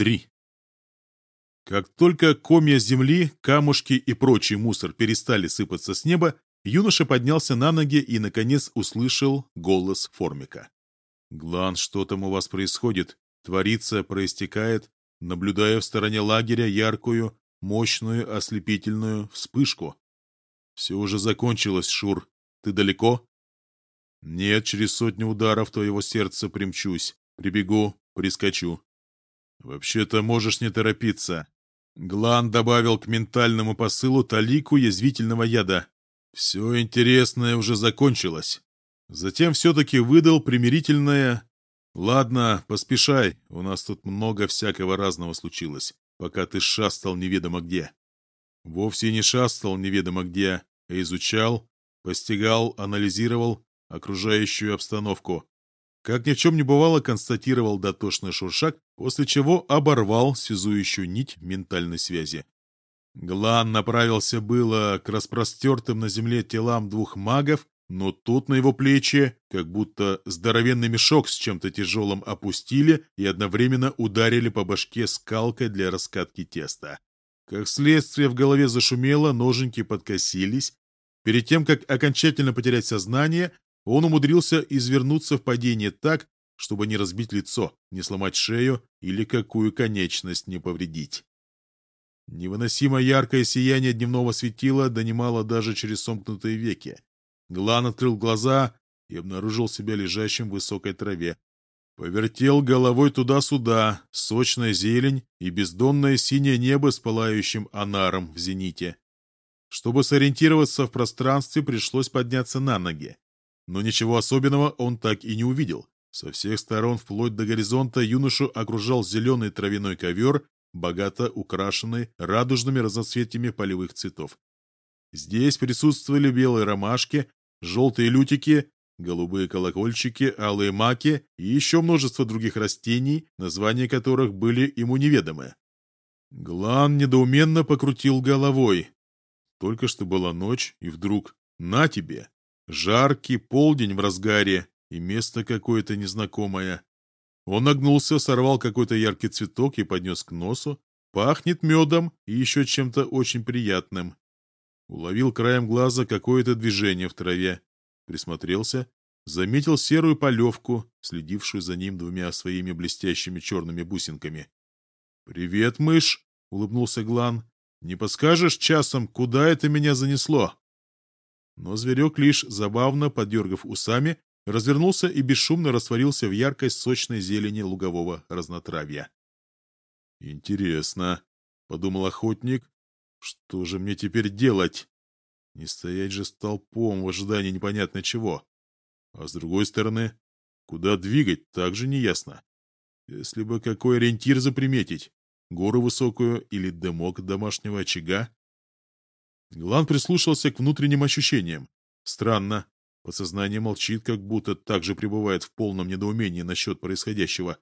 3. Как только комья земли, камушки и прочий мусор перестали сыпаться с неба, юноша поднялся на ноги и, наконец, услышал голос Формика. «Глан, что там у вас происходит? Творится, проистекает, наблюдая в стороне лагеря яркую, мощную, ослепительную вспышку. Все уже закончилось, Шур. Ты далеко?» «Нет, через сотню ударов твоего сердца примчусь. Прибегу, прискочу». «Вообще-то можешь не торопиться». Глан добавил к ментальному посылу талику язвительного яда. «Все интересное уже закончилось». Затем все-таки выдал примирительное «Ладно, поспешай, у нас тут много всякого разного случилось, пока ты шастал неведомо где». Вовсе не шастал неведомо где, а изучал, постигал, анализировал окружающую обстановку. Как ни в чем не бывало, констатировал дотошный шуршак, после чего оборвал связующую нить ментальной связи. Глан направился было к распростертым на земле телам двух магов, но тут на его плечи как будто здоровенный мешок с чем-то тяжелым опустили и одновременно ударили по башке скалкой для раскатки теста. Как следствие в голове зашумело, ноженьки подкосились. Перед тем, как окончательно потерять сознание, он умудрился извернуться в падении так, чтобы не разбить лицо, не сломать шею или какую конечность не повредить. Невыносимо яркое сияние дневного светила донимало даже через сомкнутые веки. Глан открыл глаза и обнаружил себя лежащим в высокой траве. Повертел головой туда-сюда, сочная зелень и бездонное синее небо с пылающим анаром в зените. Чтобы сориентироваться в пространстве, пришлось подняться на ноги. Но ничего особенного он так и не увидел. Со всех сторон, вплоть до горизонта, юношу окружал зеленый травяной ковер, богато украшенный радужными разноцветиями полевых цветов. Здесь присутствовали белые ромашки, желтые лютики, голубые колокольчики, алые маки и еще множество других растений, названия которых были ему неведомы. Глан недоуменно покрутил головой. Только что была ночь, и вдруг «на тебе!» Жаркий полдень в разгаре, и место какое-то незнакомое. Он нагнулся, сорвал какой-то яркий цветок и поднес к носу. Пахнет медом и еще чем-то очень приятным. Уловил краем глаза какое-то движение в траве. Присмотрелся, заметил серую полевку, следившую за ним двумя своими блестящими черными бусинками. «Привет, мышь!» — улыбнулся Глан. «Не подскажешь часом, куда это меня занесло?» Но зверек лишь, забавно подергав усами, развернулся и бесшумно растворился в яркой сочной зелени лугового разнотравья. «Интересно», — подумал охотник, — «что же мне теперь делать? Не стоять же столпом в ожидании непонятно чего. А с другой стороны, куда двигать, также неясно. Если бы какой ориентир заприметить, гору высокую или дымок домашнего очага, Глан прислушался к внутренним ощущениям. Странно. Подсознание молчит, как будто также пребывает в полном недоумении насчет происходящего.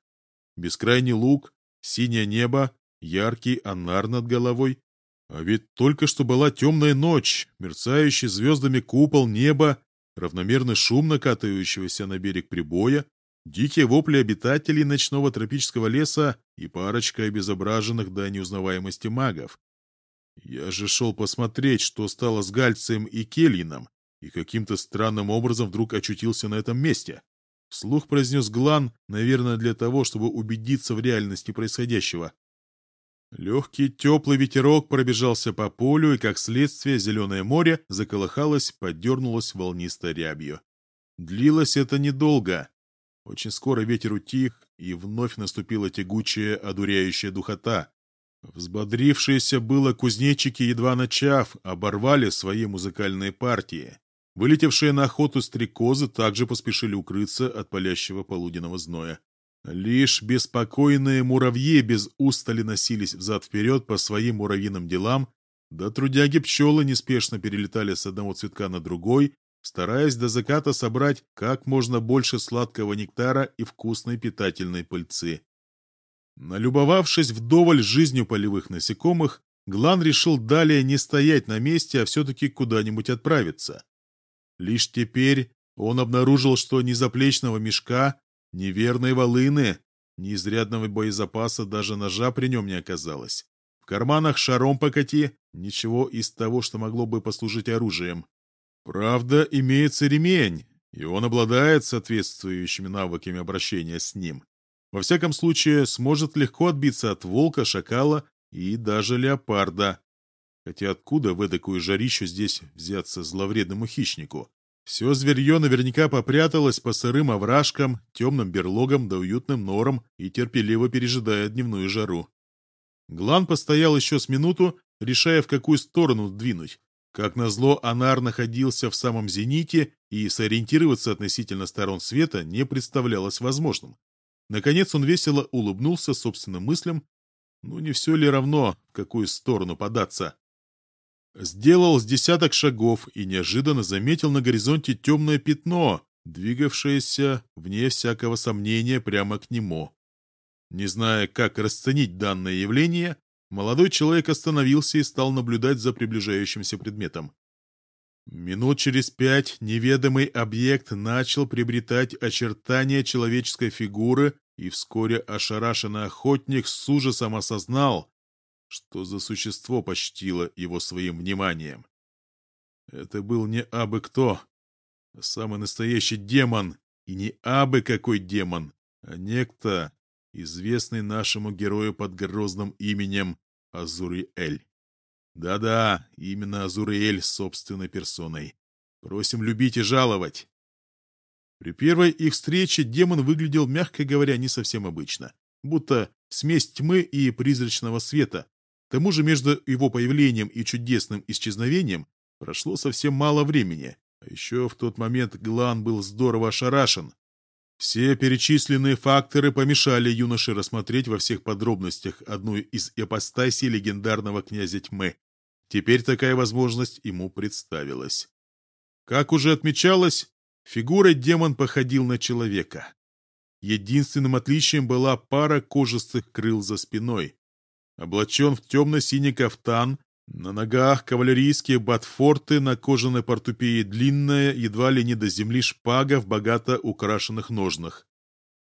Бескрайний луг, синее небо, яркий анар над головой. А ведь только что была темная ночь, мерцающий звездами купол неба, равномерный шум накатывающегося на берег прибоя, дикие вопли обитателей ночного тропического леса и парочка обезображенных до неузнаваемости магов. Я же шел посмотреть, что стало с Гальцем и Кельином, и каким-то странным образом вдруг очутился на этом месте. Слух произнес Глан, наверное, для того, чтобы убедиться в реальности происходящего. Легкий теплый ветерок пробежался по полю, и, как следствие, зеленое море заколыхалось, подернулось волнистой рябью. Длилось это недолго. Очень скоро ветер утих, и вновь наступила тягучая, одуряющая духота, Взбодрившиеся было кузнечики, едва начав, оборвали свои музыкальные партии. Вылетевшие на охоту стрекозы также поспешили укрыться от палящего полуденного зноя. Лишь беспокойные муравьи без устали носились взад-вперед по своим муравьиным делам, да трудяги-пчелы неспешно перелетали с одного цветка на другой, стараясь до заката собрать как можно больше сладкого нектара и вкусной питательной пыльцы. Налюбовавшись вдоволь жизнью полевых насекомых, Глан решил далее не стоять на месте, а все-таки куда-нибудь отправиться. Лишь теперь он обнаружил, что ни заплечного мешка, ни верной волыны, Ни изрядного боезапаса, даже ножа при нем не оказалось. В карманах шаром покати, ничего из того, что могло бы послужить оружием. Правда, имеется ремень, и он обладает соответствующими навыками обращения с ним. Во всяком случае, сможет легко отбиться от волка, шакала и даже леопарда. Хотя откуда в эдакую жарищу здесь взяться зловредному хищнику? Все зверье наверняка попряталось по сырым овражкам, темным берлогам да уютным норам и терпеливо пережидая дневную жару. Глан постоял еще с минуту, решая, в какую сторону двинуть. Как назло, Анар находился в самом зените, и сориентироваться относительно сторон света не представлялось возможным. Наконец он весело улыбнулся собственным мыслям. Ну, не все ли равно, в какую сторону податься? Сделал с десяток шагов и неожиданно заметил на горизонте темное пятно, двигавшееся, вне всякого сомнения, прямо к нему. Не зная, как расценить данное явление, молодой человек остановился и стал наблюдать за приближающимся предметом. Минут через пять неведомый объект начал приобретать очертания человеческой фигуры, и вскоре ошарашенный охотник с ужасом осознал, что за существо почтило его своим вниманием. Это был не абы кто, а самый настоящий демон, и не абы какой демон, а некто, известный нашему герою под грозным именем Азуриэль. Да-да, именно Азуриэль собственной персоной. Просим любить и жаловать. При первой их встрече демон выглядел, мягко говоря, не совсем обычно. Будто смесь тьмы и призрачного света. К тому же между его появлением и чудесным исчезновением прошло совсем мало времени. А еще в тот момент Глан был здорово ошарашен. Все перечисленные факторы помешали юноше рассмотреть во всех подробностях одну из ипостасей легендарного князя тьмы. Теперь такая возможность ему представилась. Как уже отмечалось, фигурой демон походил на человека. Единственным отличием была пара кожистых крыл за спиной. Облачен в темно-синий кафтан, на ногах кавалерийские ботфорты, на кожаной портупее длинная, едва ли не до земли шпага в богато украшенных ножнах.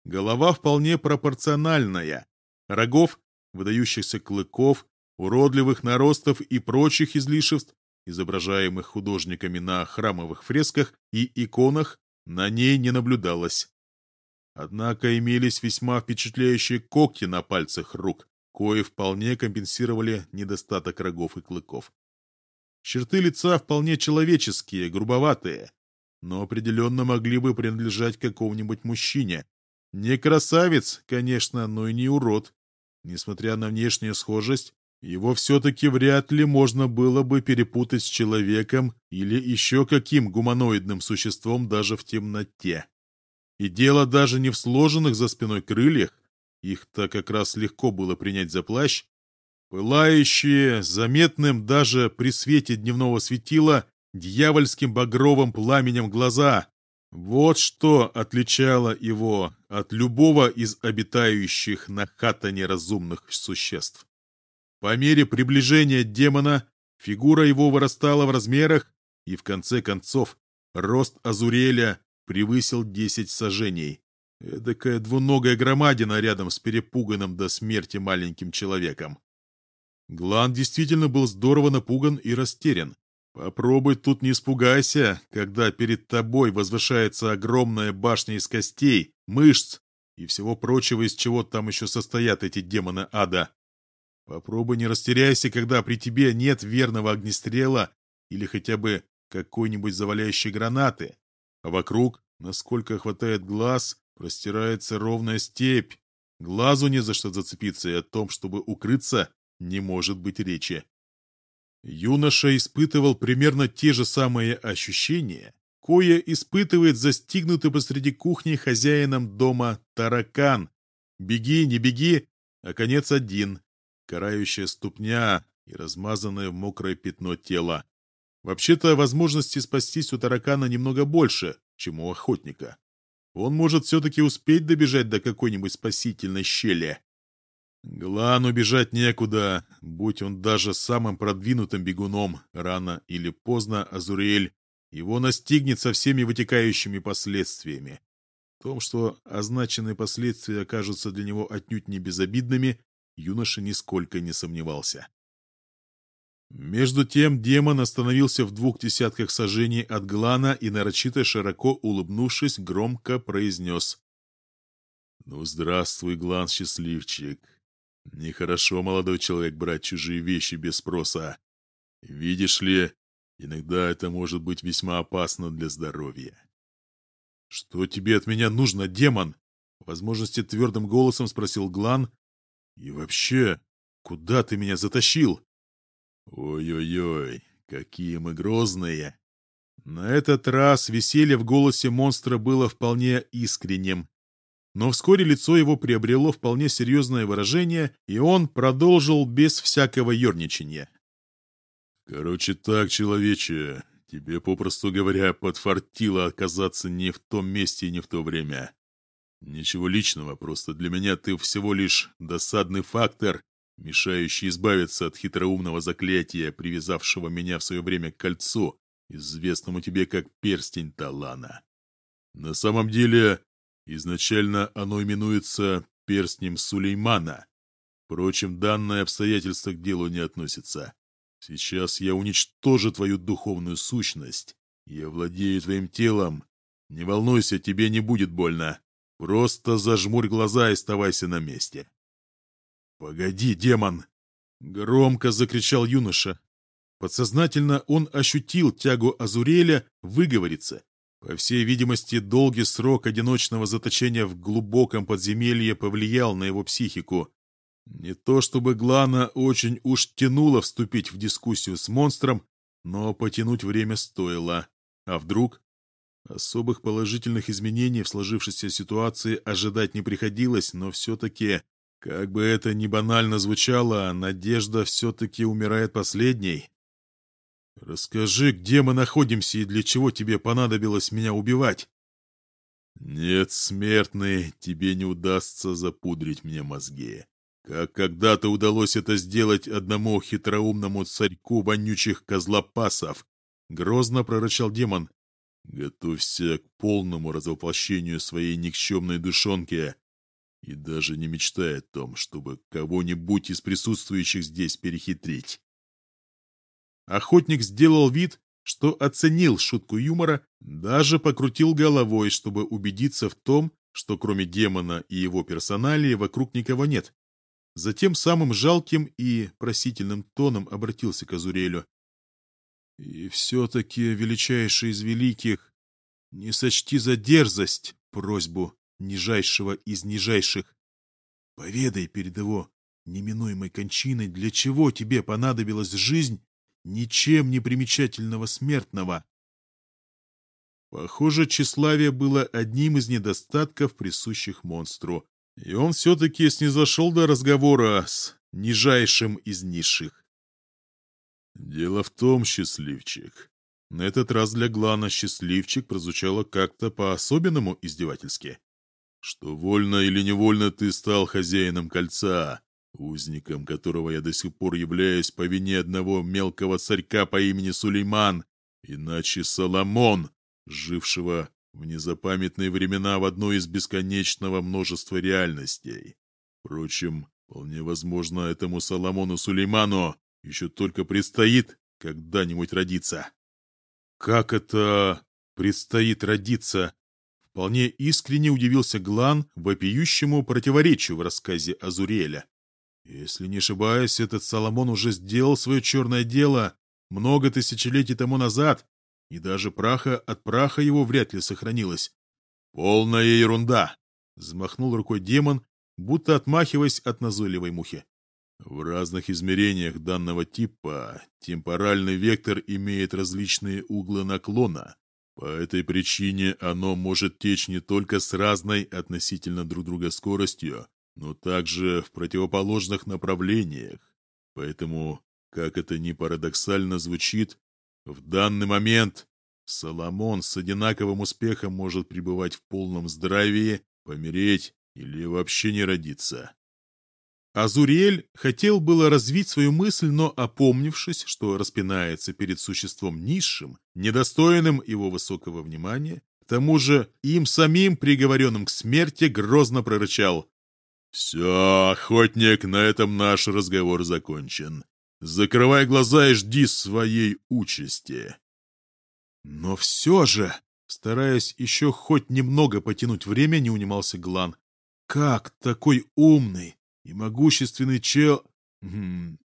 Голова вполне пропорциональная. Рогов, выдающихся клыков, уродливых наростов и прочих излишеств, изображаемых художниками на храмовых фресках и иконах, на ней не наблюдалось. Однако имелись весьма впечатляющие когти на пальцах рук, кои вполне компенсировали недостаток рогов и клыков. Черты лица вполне человеческие, грубоватые, но определенно могли бы принадлежать какому-нибудь мужчине. Не красавец, конечно, но и не урод. Несмотря на внешнюю схожесть, его все-таки вряд ли можно было бы перепутать с человеком или еще каким гуманоидным существом даже в темноте. И дело даже не в сложенных за спиной крыльях, их-то как раз легко было принять за плащ, пылающие, заметным даже при свете дневного светила, дьявольским багровым пламенем глаза. Вот что отличало его от любого из обитающих на хатане разумных существ. По мере приближения демона фигура его вырастала в размерах, и в конце концов рост Азуреля превысил десять сажений. Эдакая двуногая громадина рядом с перепуганным до смерти маленьким человеком. Глан действительно был здорово напуган и растерян. Попробуй тут не испугайся, когда перед тобой возвышается огромная башня из костей, мышц и всего прочего, из чего там еще состоят эти демоны ада. Попробуй не растеряйся, когда при тебе нет верного огнестрела или хотя бы какой-нибудь заваляющей гранаты, а вокруг, насколько хватает глаз, простирается ровная степь. Глазу не за что зацепиться, и о том, чтобы укрыться, не может быть речи. Юноша испытывал примерно те же самые ощущения, кое испытывает застигнутый посреди кухни хозяином дома таракан. Беги, не беги, а конец один. Карающая ступня и размазанное в мокрое пятно тело. Вообще-то возможности спастись у таракана немного больше, чем у охотника он может все-таки успеть добежать до какой-нибудь спасительной щели. Глану бежать некуда, будь он даже самым продвинутым бегуном, рано или поздно Азуриэль его настигнет со всеми вытекающими последствиями. В том, что означенные последствия окажутся для него отнюдь не безобидными, юноша нисколько не сомневался. Между тем демон остановился в двух десятках сажений от Глана и, нарочито широко улыбнувшись, громко произнес. «Ну, здравствуй, Глан, счастливчик. Нехорошо, молодой человек, брать чужие вещи без спроса. Видишь ли, иногда это может быть весьма опасно для здоровья». «Что тебе от меня нужно, демон?» Возможности твердым голосом спросил Глан. «И вообще, куда ты меня затащил?» «Ой-ой-ой, какие мы грозные!» На этот раз веселье в голосе монстра было вполне искренним. Но вскоре лицо его приобрело вполне серьезное выражение, и он продолжил без всякого ерничания. «Короче так, человече, тебе, попросту говоря, подфартило оказаться не в том месте и не в то время. Ничего личного, просто для меня ты всего лишь досадный фактор, мешающий избавиться от хитроумного заклятия, привязавшего меня в свое время к кольцу, известному тебе как перстень Талана. На самом деле, изначально оно именуется перстнем Сулеймана. Впрочем, данное обстоятельство к делу не относится. Сейчас я уничтожу твою духовную сущность. Я владею твоим телом. Не волнуйся, тебе не будет больно. Просто зажмурь глаза и оставайся на месте. «Погоди, демон!» — громко закричал юноша. Подсознательно он ощутил тягу Азуреля выговориться. По всей видимости, долгий срок одиночного заточения в глубоком подземелье повлиял на его психику. Не то чтобы Глана очень уж тянуло вступить в дискуссию с монстром, но потянуть время стоило. А вдруг? Особых положительных изменений в сложившейся ситуации ожидать не приходилось, но все-таки как бы это ни банально звучало, надежда все-таки умирает последней. Расскажи, где мы находимся и для чего тебе понадобилось меня убивать? Нет, смертный, тебе не удастся запудрить мне мозги. Как когда-то удалось это сделать одному хитроумному царьку вонючих козлопасов, грозно прорычал демон. Готовься к полному развоплощению своей никчемной душонки и даже не мечтает о том, чтобы кого-нибудь из присутствующих здесь перехитрить. Охотник сделал вид, что оценил шутку юмора, даже покрутил головой, чтобы убедиться в том, что кроме демона и его персоналии вокруг никого нет. Затем самым жалким и просительным тоном обратился к Азурелю. «И все-таки, величайший из великих, не сочти за дерзость просьбу нижайшего из нижайших. Поведай перед его неминуемой кончиной, для чего тебе понадобилась жизнь ничем не примечательного смертного. Похоже, тщеславие было одним из недостатков, присущих монстру, и он все-таки снизошел до разговора с нижайшим из низших. «Дело в том, счастливчик», на этот раз для Глана «счастливчик» прозвучало как-то по-особенному издевательски что вольно или невольно ты стал хозяином кольца, узником которого я до сих пор являюсь по вине одного мелкого царька по имени Сулейман, иначе Соломон, жившего в незапамятные времена в одной из бесконечного множества реальностей. Впрочем, вполне возможно, этому Соломону Сулейману еще только предстоит когда-нибудь родиться. Как это предстоит родиться? Вполне искренне удивился Глан вопиющему противоречию в рассказе Азуриэля. Если не ошибаюсь, этот Соломон уже сделал свое черное дело много тысячелетий тому назад, и даже праха от праха его вряд ли сохранилось. «Полная ерунда!» — взмахнул рукой демон, будто отмахиваясь от назойливой мухи. В разных измерениях данного типа темпоральный вектор имеет различные углы наклона, по этой причине оно может течь не только с разной относительно друг друга скоростью, но также в противоположных направлениях. Поэтому, как это ни парадоксально звучит, в данный момент Соломон с одинаковым успехом может пребывать в полном здравии, помереть или вообще не родиться. Азуриэль хотел было развить свою мысль, но, опомнившись, что распинается перед существом низшим, недостойным его высокого внимания, к тому же им самим, приговоренным к смерти, грозно прорычал. «Все, охотник, на этом наш разговор закончен. Закрывай глаза и жди своей участи». Но все же, стараясь еще хоть немного потянуть время, не унимался Глан. Как такой умный и могущественный чел...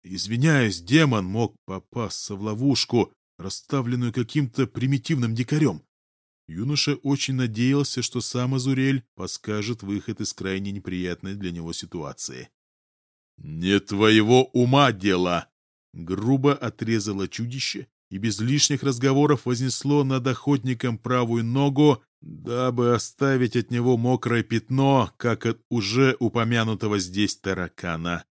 Извиняюсь, демон мог попасться в ловушку, расставленную каким-то примитивным дикарем. Юноша очень надеялся, что сам Азурель подскажет выход из крайне неприятной для него ситуации. «Не твоего ума дело!» Грубо отрезало чудище и без лишних разговоров вознесло над охотником правую ногу, дабы оставить от него мокрое пятно, как от уже упомянутого здесь таракана.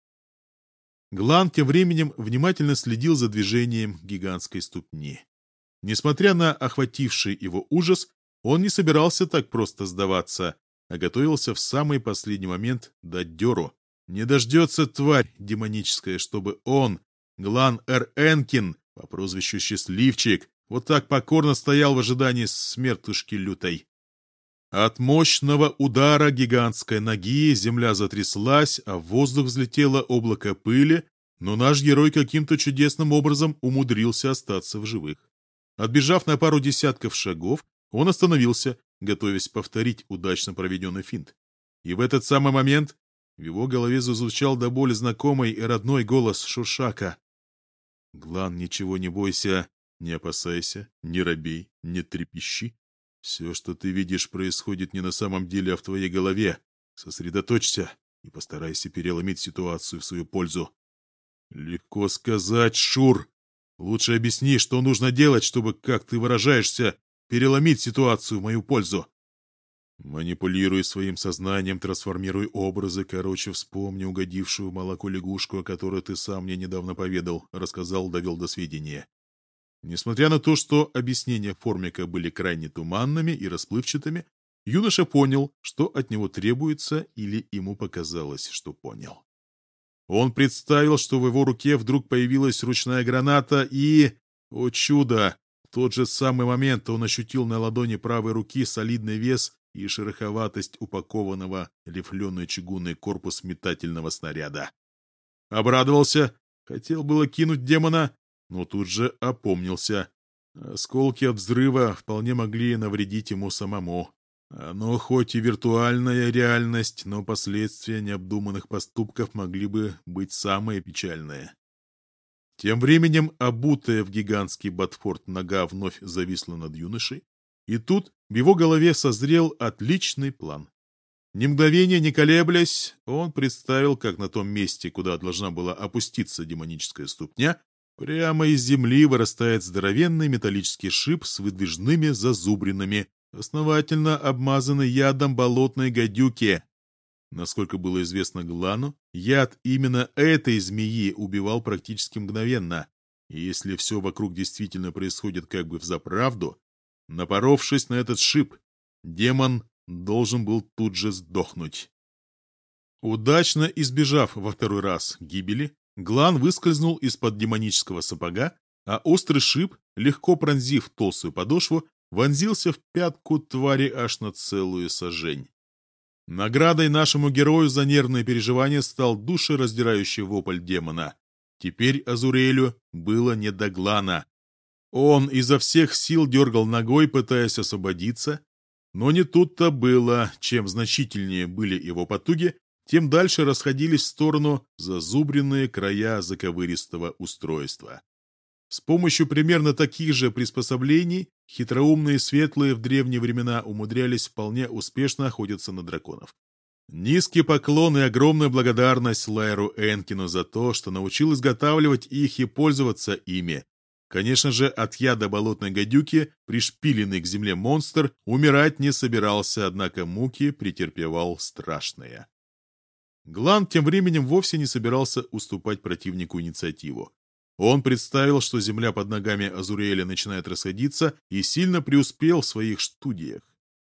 Глан тем временем внимательно следил за движением гигантской ступни. Несмотря на охвативший его ужас, он не собирался так просто сдаваться, а готовился в самый последний момент дать дёру. Не дождется тварь демоническая, чтобы он, Глан Эр Энкин, по прозвищу Счастливчик, вот так покорно стоял в ожидании смертушки лютой. От мощного удара гигантской ноги земля затряслась, а в воздух взлетело облако пыли, но наш герой каким-то чудесным образом умудрился остаться в живых. Отбежав на пару десятков шагов, он остановился, готовясь повторить удачно проведенный финт. И в этот самый момент в его голове зазвучал до боли знакомый и родной голос Шушака. «Глан, ничего не бойся, не опасайся, не робей, не трепещи. Все, что ты видишь, происходит не на самом деле, а в твоей голове. Сосредоточься и постарайся переломить ситуацию в свою пользу. Легко сказать, Шур. Лучше объясни, что нужно делать, чтобы, как ты выражаешься, переломить ситуацию в мою пользу. Манипулируй своим сознанием, трансформируй образы, короче, вспомни угодившую молоко лягушку, о которой ты сам мне недавно поведал, рассказал, довел до сведения. Несмотря на то, что объяснения Формика были крайне туманными и расплывчатыми, юноша понял, что от него требуется, или ему показалось, что понял. Он представил, что в его руке вдруг появилась ручная граната и... О чудо! В тот же самый момент он ощутил на ладони правой руки солидный вес и шероховатость упакованного лифленый чугунный корпус метательного снаряда. Обрадовался, хотел было кинуть демона, но тут же опомнился. Осколки от взрыва вполне могли навредить ему самому. Оно хоть и виртуальная реальность, но последствия необдуманных поступков могли бы быть самые печальные. Тем временем обутая в гигантский ботфорд нога вновь зависла над юношей, и тут в его голове созрел отличный план. Ни мгновения не колеблясь, он представил, как на том месте, куда должна была опуститься демоническая ступня, Прямо из земли вырастает здоровенный металлический шип с выдвижными зазубринами, основательно обмазанный ядом болотной гадюки. Насколько было известно Глану, яд именно этой змеи убивал практически мгновенно. И если все вокруг действительно происходит как бы взаправду, напоровшись на этот шип, демон должен был тут же сдохнуть. Удачно избежав во второй раз гибели, Глан выскользнул из-под демонического сапога, а острый шип, легко пронзив толстую подошву, вонзился в пятку твари аж на целую сажень. Наградой нашему герою за нервные переживания стал душераздирающий вопль демона. Теперь Азурелю было не до Глана. Он изо всех сил дергал ногой, пытаясь освободиться, но не тут-то было. Чем значительнее были его потуги, тем дальше расходились в сторону зазубренные края заковыристого устройства. С помощью примерно таких же приспособлений хитроумные светлые в древние времена умудрялись вполне успешно охотиться на драконов. Низкий поклон и огромная благодарность Лайру Энкину за то, что научил изготавливать их и пользоваться ими. Конечно же, от яда болотной гадюки, пришпиленный к земле монстр, умирать не собирался, однако муки претерпевал страшные. Глан тем временем вовсе не собирался уступать противнику инициативу. Он представил, что земля под ногами Азуриэля начинает расходиться, и сильно преуспел в своих студиях.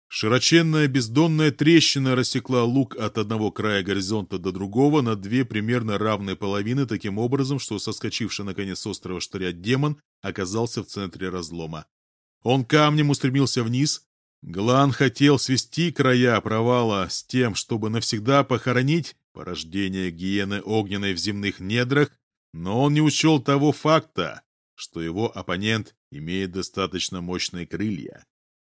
Широченная бездонная трещина рассекла лук от одного края горизонта до другого на две примерно равные половины, таким образом, что соскочивший наконец с острова штыря демон оказался в центре разлома. Он камнем устремился вниз, Глан хотел свести края провала с тем, чтобы навсегда похоронить порождение гиены огненной в земных недрах, но он не учел того факта, что его оппонент имеет достаточно мощные крылья.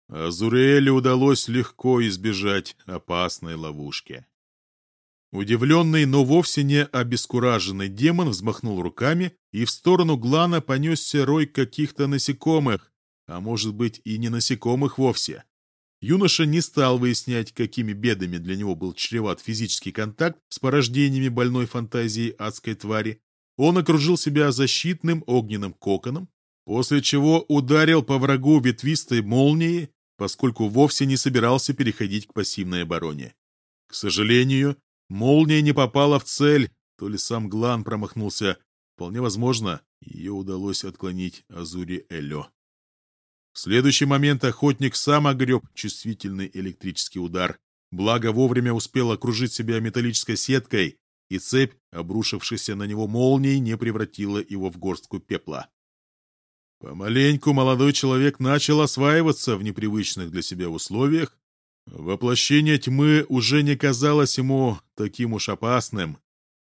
Азуриэлю удалось легко избежать опасной ловушки. Удивленный, но вовсе не обескураженный демон взмахнул руками, и в сторону Глана понесся рой каких-то насекомых, а может быть и не насекомых вовсе. Юноша не стал выяснять, какими бедами для него был чреват физический контакт с порождениями больной фантазии адской твари. Он окружил себя защитным огненным коконом, после чего ударил по врагу ветвистой молнией, поскольку вовсе не собирался переходить к пассивной обороне. К сожалению, молния не попала в цель, то ли сам Глан промахнулся. Вполне возможно, ее удалось отклонить Азури Элё. В следующий момент охотник сам огреб чувствительный электрический удар, благо вовремя успел окружить себя металлической сеткой, и цепь, обрушившаяся на него молнией, не превратила его в горстку пепла. Помаленьку молодой человек начал осваиваться в непривычных для себя условиях. Воплощение тьмы уже не казалось ему таким уж опасным.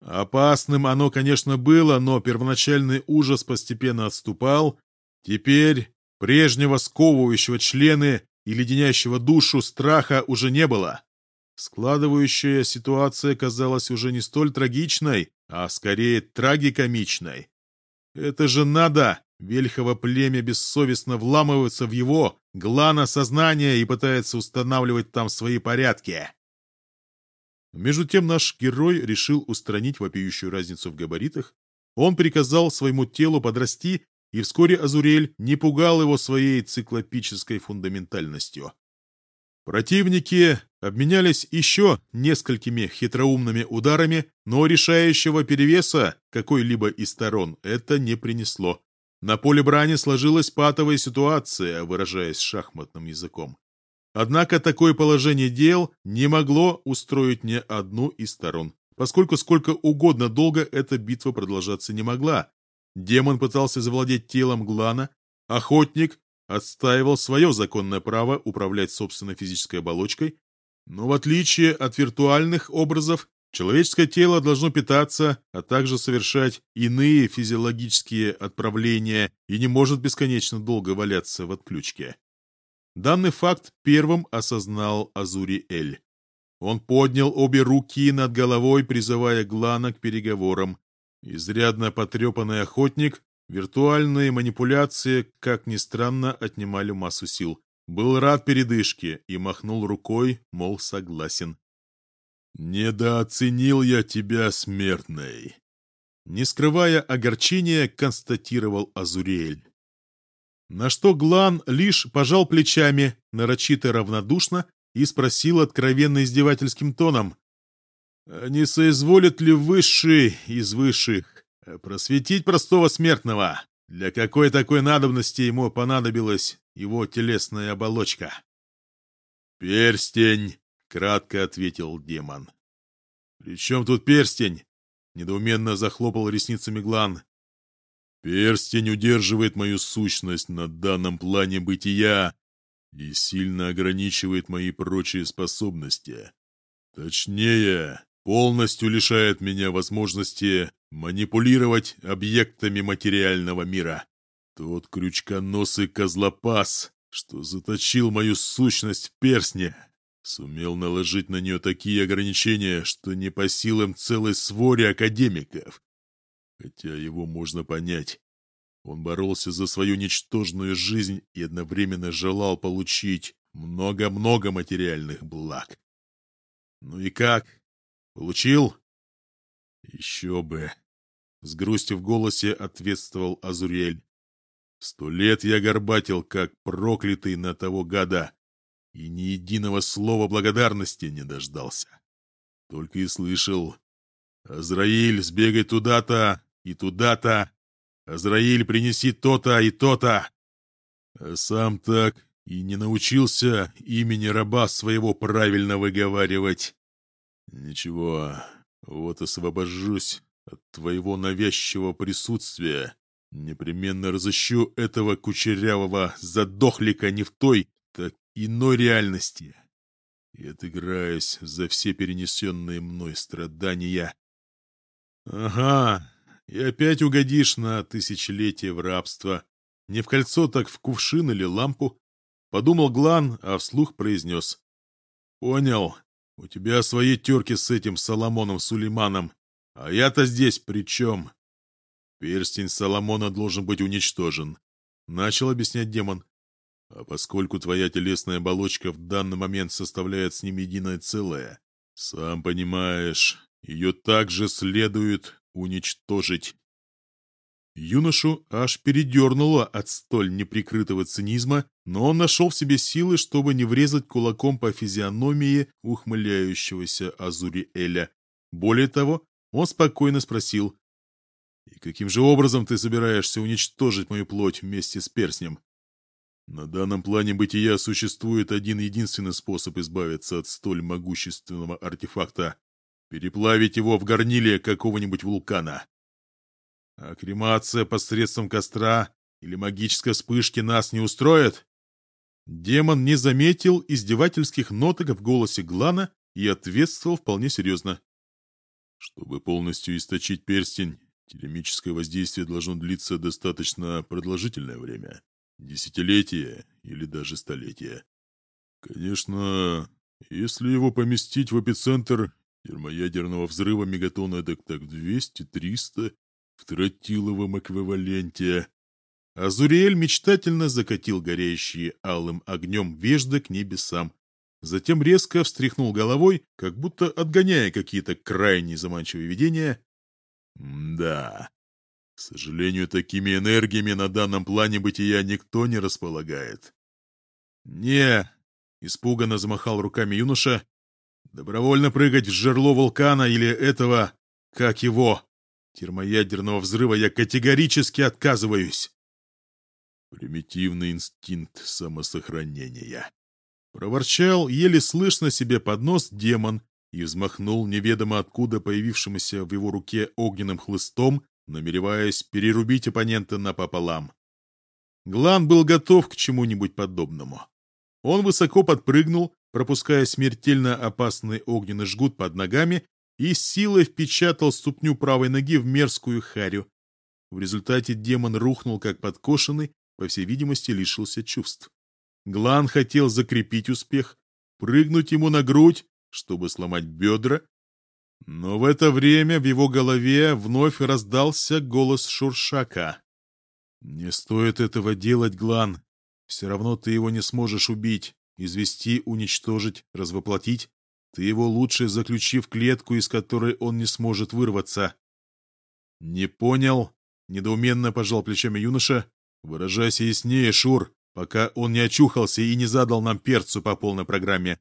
Опасным оно, конечно, было, но первоначальный ужас постепенно отступал. Теперь Прежнего сковывающего члены и леденящего душу страха уже не было. Складывающая ситуация казалась уже не столь трагичной, а скорее трагикомичной. Это же надо! Вельхово племя бессовестно вламывается в его, глана сознания и пытается устанавливать там свои порядки. Между тем наш герой решил устранить вопиющую разницу в габаритах. Он приказал своему телу подрасти и вскоре Азурель не пугал его своей циклопической фундаментальностью. Противники обменялись еще несколькими хитроумными ударами, но решающего перевеса какой-либо из сторон это не принесло. На поле брани сложилась патовая ситуация, выражаясь шахматным языком. Однако такое положение дел не могло устроить ни одну из сторон, поскольку сколько угодно долго эта битва продолжаться не могла, Демон пытался завладеть телом Глана, охотник отстаивал свое законное право управлять собственной физической оболочкой, но в отличие от виртуальных образов, человеческое тело должно питаться, а также совершать иные физиологические отправления и не может бесконечно долго валяться в отключке. Данный факт первым осознал Азури Эль. Он поднял обе руки над головой, призывая Глана к переговорам, Изрядно потрепанный охотник, виртуальные манипуляции, как ни странно, отнимали массу сил. Был рад передышке и махнул рукой, мол, согласен. «Недооценил я тебя, смертный!» Не скрывая огорчения, констатировал Азурель. На что Глан лишь пожал плечами, нарочито равнодушно, и спросил откровенно издевательским тоном. Не соизволит ли высший из высших просветить простого смертного? Для какой такой надобности ему понадобилась его телесная оболочка? «Перстень!» — кратко ответил демон. «При чем тут перстень?» — недоуменно захлопал ресницами Глан. «Перстень удерживает мою сущность на данном плане бытия и сильно ограничивает мои прочие способности. Точнее, полностью лишает меня возможности манипулировать объектами материального мира. Тот крючконосый козлопас, что заточил мою сущность в перстне, сумел наложить на нее такие ограничения, что не по силам целой своре академиков. Хотя его можно понять. Он боролся за свою ничтожную жизнь и одновременно желал получить много-много материальных благ. Ну и как? Получил? Еще бы. С грустью в голосе ответствовал Азурель. Сто лет я горбатил, как проклятый на того гада, и ни единого слова благодарности не дождался. Только и слышал. Азраиль, сбегай туда-то и туда-то. Азраиль, принеси то-то и то-то. А сам так и не научился имени раба своего правильно выговаривать. «Ничего, вот освобожусь от твоего навязчивого присутствия. Непременно разыщу этого кучерявого задохлика не в той, так иной реальности и отыграюсь за все перенесенные мной страдания. Ага, и опять угодишь на тысячелетие в рабство. Не в кольцо, так в кувшин или лампу. Подумал Глан, а вслух произнес. Понял, у тебя свои терки с этим Соломоном Сулейманом, а я-то здесь при чем? Перстень Соломона должен быть уничтожен. Начал объяснять демон. А поскольку твоя телесная оболочка в данный момент составляет с ним единое целое, сам понимаешь, ее также следует уничтожить. Юношу аж передернуло от столь неприкрытого цинизма, но он нашел в себе силы, чтобы не врезать кулаком по физиономии ухмыляющегося Азуриэля. Более того, он спокойно спросил, «И каким же образом ты собираешься уничтожить мою плоть вместе с перстнем?» На данном плане бытия существует один единственный способ избавиться от столь могущественного артефакта — переплавить его в горниле какого-нибудь вулкана. А кремация посредством костра или магической вспышки нас не устроит? Демон не заметил издевательских ноток в голосе Глана и ответствовал вполне серьезно. Чтобы полностью источить перстень, телемическое воздействие должно длиться достаточно продолжительное время. Десятилетия или даже столетия. Конечно, если его поместить в эпицентр термоядерного взрыва мегатона так так 200-300 в тротиловом эквиваленте. Азуриэль мечтательно закатил горящие алым огнем вежды к небесам. Затем резко встряхнул головой, как будто отгоняя какие-то крайне заманчивые видения. Да, к сожалению, такими энергиями на данном плане бытия никто не располагает. «Не!» — испуганно замахал руками юноша. «Добровольно прыгать в жерло вулкана или этого... как его? Термоядерного взрыва я категорически отказываюсь!» «Примитивный инстинкт самосохранения!» Проворчал, еле слышно себе под нос демон и взмахнул неведомо откуда появившимся в его руке огненным хлыстом, намереваясь перерубить оппонента напополам. Глан был готов к чему-нибудь подобному. Он высоко подпрыгнул, пропуская смертельно опасный огненный жгут под ногами и силой впечатал ступню правой ноги в мерзкую харю. В результате демон рухнул как подкошенный, по всей видимости, лишился чувств. Глан хотел закрепить успех, прыгнуть ему на грудь, чтобы сломать бедра, но в это время в его голове вновь раздался голос Шуршака. «Не стоит этого делать, Глан. Все равно ты его не сможешь убить, извести, уничтожить, развоплотить. Ты его лучше заключи в клетку, из которой он не сможет вырваться». «Не понял?» — недоуменно пожал плечами юноша. «Выражайся яснее, Шур, пока он не очухался и не задал нам перцу по полной программе».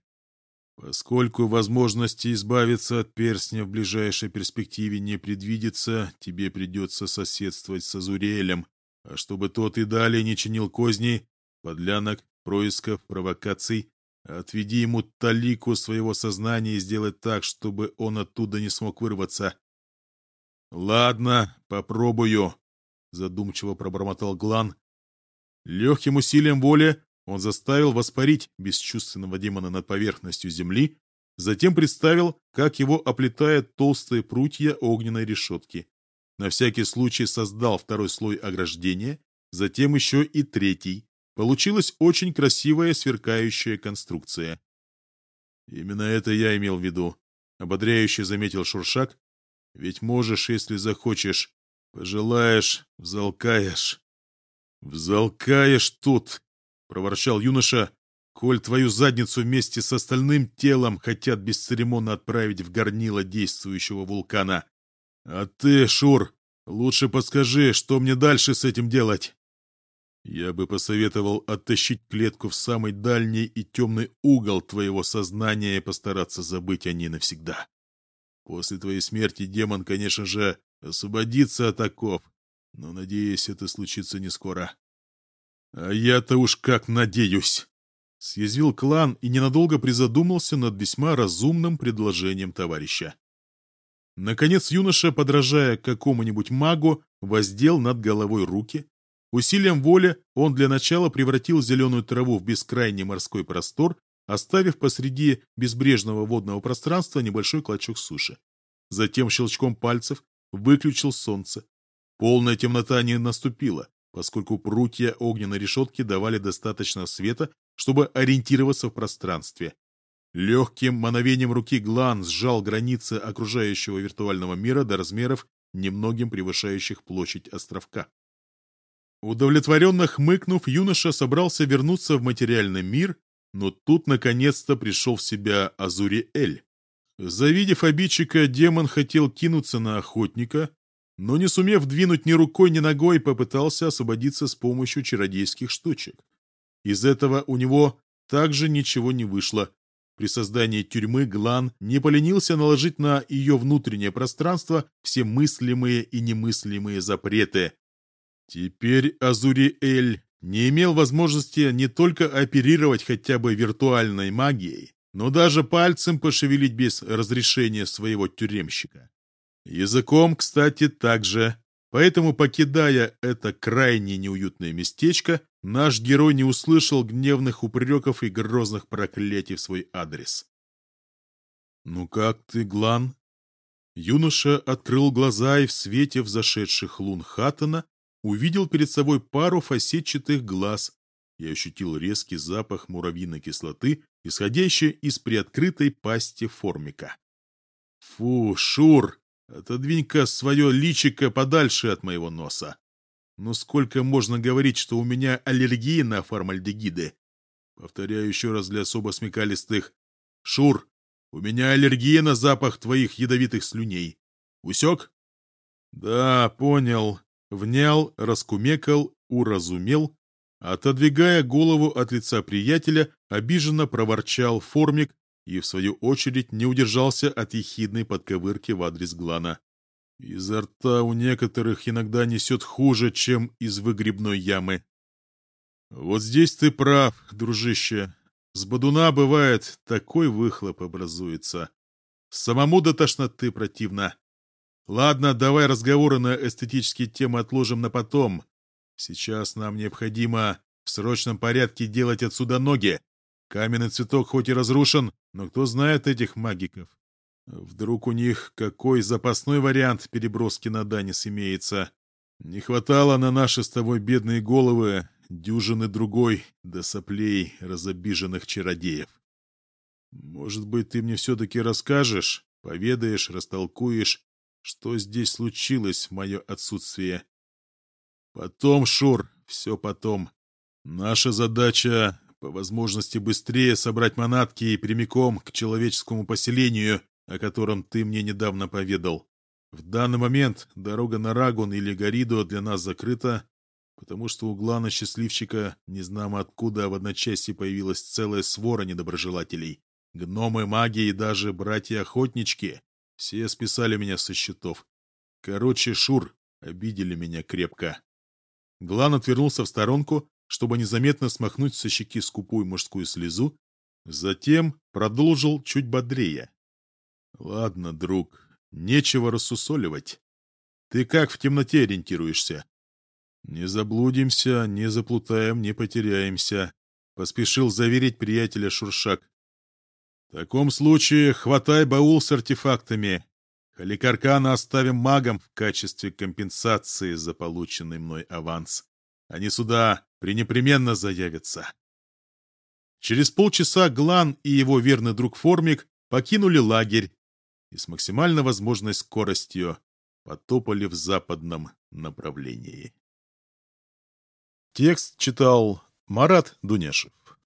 Поскольку возможности избавиться от перстня в ближайшей перспективе не предвидится, тебе придется соседствовать с Азурелем, а чтобы тот и далее не чинил козней, подлянок, происков, провокаций, отведи ему талику своего сознания и сделай так, чтобы он оттуда не смог вырваться. — Ладно, попробую, — задумчиво пробормотал Глан. Легким усилием воли он заставил воспарить бесчувственного демона над поверхностью земли, затем представил, как его оплетает толстые прутья огненной решетки. На всякий случай создал второй слой ограждения, затем еще и третий. Получилась очень красивая сверкающая конструкция. Именно это я имел в виду, ободряюще заметил Шуршак. Ведь можешь, если захочешь, пожелаешь, взалкаешь. Взалкаешь тут, проворчал юноша. «Коль твою задницу вместе с остальным телом хотят бесцеремонно отправить в горнило действующего вулкана. А ты, Шур, лучше подскажи, что мне дальше с этим делать?» «Я бы посоветовал оттащить клетку в самый дальний и темный угол твоего сознания и постараться забыть о ней навсегда. После твоей смерти демон, конечно же, освободится от оков, но, надеюсь, это случится не скоро. «А я-то уж как надеюсь!» Съязвил клан и ненадолго призадумался над весьма разумным предложением товарища. Наконец юноша, подражая какому-нибудь магу, воздел над головой руки, Усилием воли он для начала превратил зеленую траву в бескрайний морской простор, оставив посреди безбрежного водного пространства небольшой клочок суши. Затем щелчком пальцев выключил солнце. Полная темнота не наступила, поскольку прутья огненной решетки давали достаточно света, чтобы ориентироваться в пространстве. Легким мановением руки Глан сжал границы окружающего виртуального мира до размеров, немногим превышающих площадь островка. Удовлетворенно хмыкнув, юноша собрался вернуться в материальный мир, но тут наконец-то пришел в себя Азури-Эль. Завидев обидчика, демон хотел кинуться на охотника, но не сумев двинуть ни рукой, ни ногой, попытался освободиться с помощью чародейских штучек. Из этого у него также ничего не вышло. При создании тюрьмы Глан не поленился наложить на ее внутреннее пространство все мыслимые и немыслимые запреты, Теперь Азури-Эль не имел возможности не только оперировать хотя бы виртуальной магией, но даже пальцем пошевелить без разрешения своего тюремщика. Языком, кстати, также. Поэтому, покидая это крайне неуютное местечко, наш герой не услышал гневных упреков и грозных проклятий в свой адрес. «Ну как ты, Глан?» Юноша открыл глаза и в свете взошедших лун Хаттона увидел перед собой пару фасетчатых глаз и ощутил резкий запах муравьиной кислоты, исходящий из приоткрытой пасти формика. «Фу, Шур, отодвинь-ка свое личико подальше от моего носа. Ну сколько можно говорить, что у меня аллергия на формальдегиды? Повторяю еще раз для особо смекалистых. Шур, у меня аллергия на запах твоих ядовитых слюней. Усек? Да, понял. Внял, раскумекал, уразумел. Отодвигая голову от лица приятеля, обиженно проворчал формик и, в свою очередь, не удержался от ехидной подковырки в адрес Глана. Изо рта у некоторых иногда несет хуже, чем из выгребной ямы. Вот здесь ты прав, дружище. С бодуна бывает такой выхлоп образуется. Самому до тошноты противно. Ладно, давай разговоры на эстетические темы отложим на потом. Сейчас нам необходимо в срочном порядке делать отсюда ноги. Каменный цветок хоть и разрушен, но кто знает этих магиков? Вдруг у них какой запасной вариант переброски на Данис имеется? Не хватало на наши с тобой бедные головы дюжины другой до соплей разобиженных чародеев. Может быть, ты мне все-таки расскажешь, поведаешь, растолкуешь, что здесь случилось в мое отсутствие. Потом, Шур, все потом. Наша задача по возможности быстрее собрать манатки и прямиком к человеческому поселению, о котором ты мне недавно поведал. В данный момент дорога на Рагун или Горидо для нас закрыта, потому что у Глана Счастливчика незнамо откуда в одночасье появилась целая свора недоброжелателей. Гномы, маги и даже братья-охотнички все списали меня со счетов. Короче, Шур, обидели меня крепко. Глан отвернулся в сторонку, чтобы незаметно смахнуть со щеки скупую мужскую слезу, затем продолжил чуть бодрее. «Ладно, друг, нечего рассусоливать. Ты как в темноте ориентируешься?» «Не заблудимся, не заплутаем, не потеряемся», — поспешил заверить приятеля Шуршак. В таком случае хватай баул с артефактами. Халикаркана оставим магам в качестве компенсации за полученный мной аванс. Они сюда пренепременно заявятся. Через полчаса Глан и его верный друг Формик покинули лагерь и с максимально возможной скоростью потопали в западном направлении. Текст читал Марат Дуняшев.